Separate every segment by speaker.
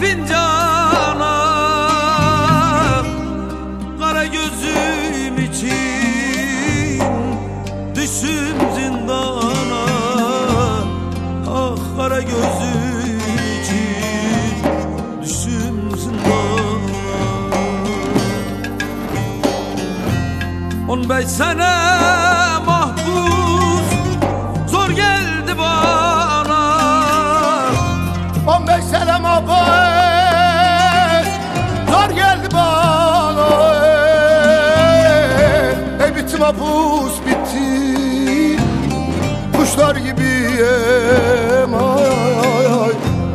Speaker 1: fincana Kara gözüm için düşüm zindana. Ah kara gözüm için düşüm zindana. On beş sene mahpus Zor geldi bana.
Speaker 2: 15 sene mabes Ey bitti. Kuşlar gibiyim ay ay ay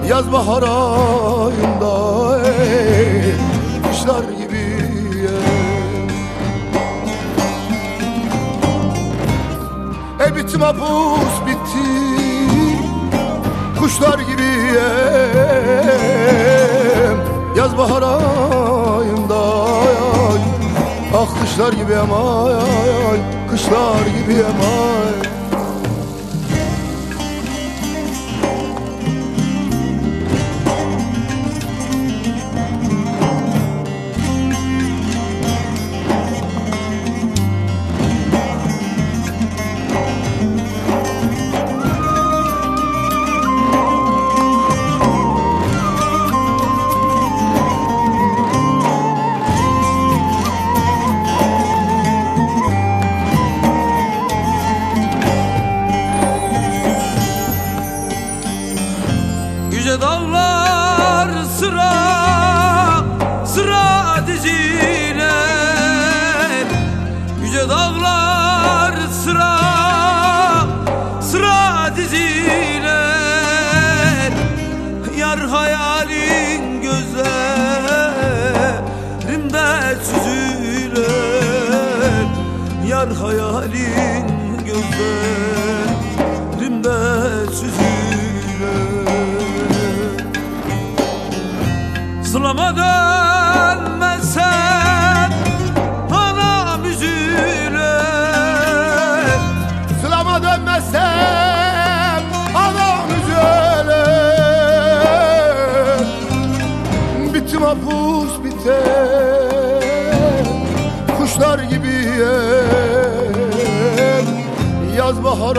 Speaker 2: Yaz bahar ayında ey. Kuşlar gibiyim Ey bitti mabus bitti. Kuşlar gibiyim Ah kışlar gibiyim ay ay ay Kışlar gibiyim ay
Speaker 1: Yüce dağlar sıra sıra diziler Yüce dağlar sıra sıra diziler Yar hayalin gözlerimde süzüler Yar hayalin gözlerimde Sılama dönmesen anam üzüler
Speaker 2: Sılama dönmezsem Anam üzüle. Bitti mahpus biter Kuşlar gibiyim Yaz bahar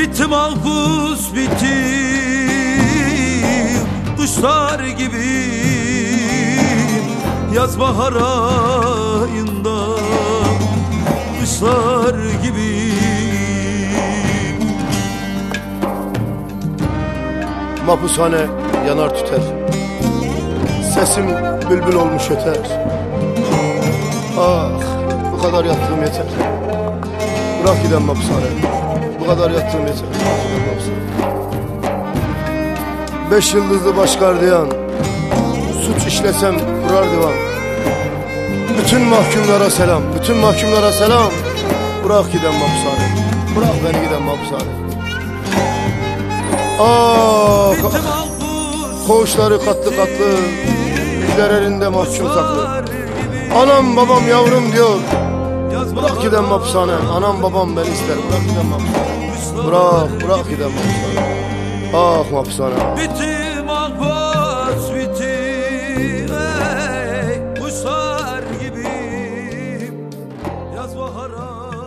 Speaker 1: Bitti mahpus bitti Kuşlar gibi. Yaz bahar ayında Kuşlar gibi.
Speaker 2: Mapushane yanar tüter. Sesim bülbül olmuş öter. Ah bu kadar yattığım yeter. Bırak giden mapushane kadar yattığım yeter. Beş yıldızlı baş gardiyan Suç işlesem kurar divan. Bütün mahkumlara selam Bütün mahkumlara selam. Bırak giden mapushane Bırak beni giden mapushane Ah,
Speaker 1: Bitti
Speaker 2: ah
Speaker 1: mahpus
Speaker 2: Koğuşları katlı katlı Yüzler elinde mahkum saklı. Anam babam yavrum diyor Bırak gidem hapishane. Anam babam beni ister. Bırak gidem hapishane. Bırak bırak gidem hapishane. Ah hapishane.
Speaker 1: Bitim ah, akbaz bitim. Ey kuşlar gibi. Yaz bahara.